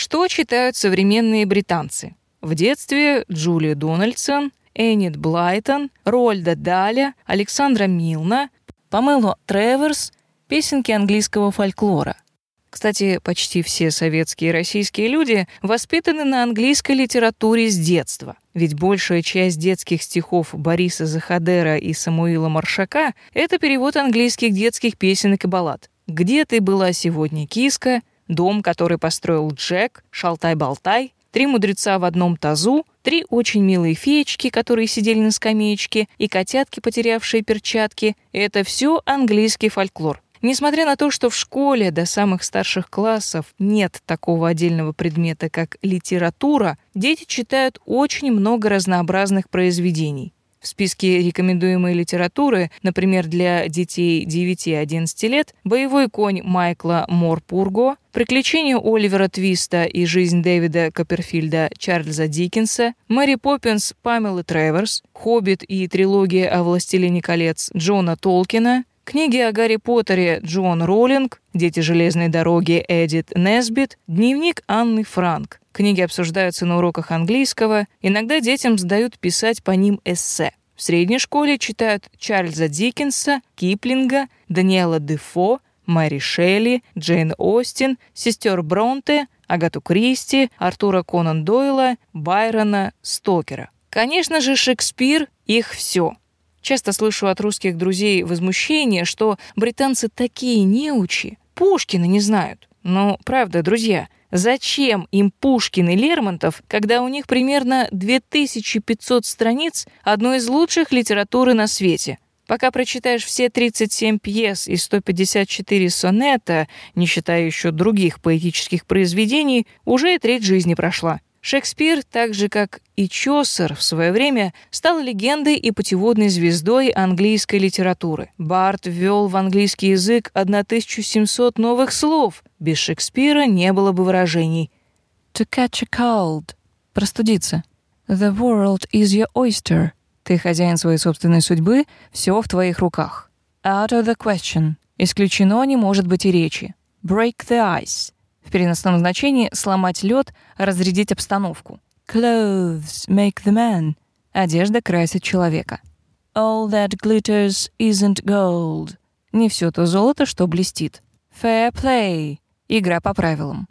Что читают современные британцы? В детстве Джулия Дональдсон, Эннет Блайтон, Рольда Даля, Александра Милна, Памело Треверс, песенки английского фольклора. Кстати, почти все советские и российские люди воспитаны на английской литературе с детства. Ведь большая часть детских стихов Бориса Захадера и Самуила Маршака — это перевод английских детских песенок и баллад. «Где ты была сегодня, киска?», «Дом, который построил Джек», «Шалтай-болтай», «Три мудреца в одном тазу», три очень милые феечки, которые сидели на скамеечке, и котятки, потерявшие перчатки — это все английский фольклор. Несмотря на то, что в школе до самых старших классов нет такого отдельного предмета, как литература, дети читают очень много разнообразных произведений. В списке рекомендуемой литературы, например, для детей 9-11 лет, «Боевой конь» Майкла Морпурго, «Приключения Оливера Твиста и жизнь Дэвида Копперфильда Чарльза Диккенса», «Мэри Поппинс» Памелы Треверс, «Хоббит» и трилогия о «Властелине колец» Джона Толкина, Книги о Гарри Поттере Джон Роллинг, «Дети железной дороги» Эдит Несбит, дневник Анны Франк. Книги обсуждаются на уроках английского, иногда детям сдают писать по ним эссе. В средней школе читают Чарльза Диккенса, Киплинга, Даниэла Дефо, Мэри Шелли, Джейн Остин, сестер Бронте, Агату Кристи, Артура Конан Дойла, Байрона, Стокера. Конечно же, Шекспир — их все. Часто слышу от русских друзей возмущение, что британцы такие неучи, Пушкина не знают. Но правда, друзья, зачем им Пушкин и Лермонтов, когда у них примерно 2500 страниц одной из лучших литературы на свете? Пока прочитаешь все 37 пьес и 154 сонета, не считая еще других поэтических произведений, уже треть жизни прошла. Шекспир, так же как и Чосер в свое время, стал легендой и путеводной звездой английской литературы. Барт ввел в английский язык 1700 новых слов. Без Шекспира не было бы выражений. To catch a cold. Простудиться. The world is your oyster. Ты хозяин своей собственной судьбы, все в твоих руках. Out of the question. Исключено не может быть и речи. Break the ice. В переносном значении сломать лед, разрядить обстановку. Clothes make the man. Одежда красит человека. All that glitters isn't gold. Не все то золото, что блестит. Fair play. Игра по правилам.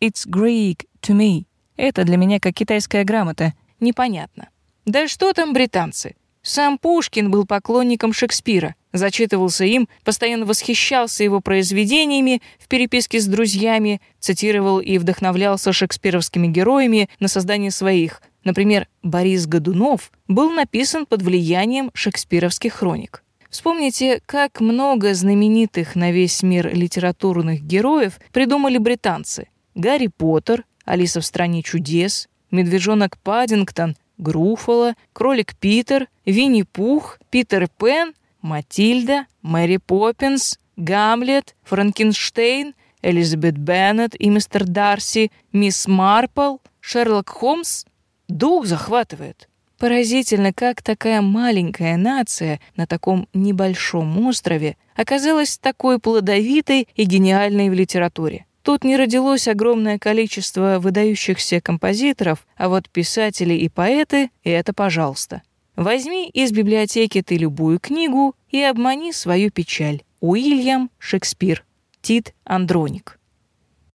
It's Greek to me. Это для меня как китайская грамота. Непонятно. Да что там британцы? Сам Пушкин был поклонником Шекспира, зачитывался им, постоянно восхищался его произведениями в переписке с друзьями, цитировал и вдохновлялся шекспировскими героями на создание своих. Например, Борис Годунов был написан под влиянием шекспировских хроник. Вспомните, как много знаменитых на весь мир литературных героев придумали британцы. Гарри Поттер, Алиса в стране чудес, Медвежонок Паддингтон, Груффало, Кролик Питер, Винни-Пух, Питер Пен, Матильда, Мэри Поппинс, Гамлет, Франкенштейн, Элизабет Беннет и мистер Дарси, мисс Марпл, Шерлок Холмс. Дух захватывает. Поразительно, как такая маленькая нация на таком небольшом острове оказалась такой плодовитой и гениальной в литературе. Тут не родилось огромное количество выдающихся композиторов, а вот писатели и поэты — это пожалуйста. Возьми из библиотеки ты любую книгу и обмани свою печаль. Уильям Шекспир. Тит Андроник.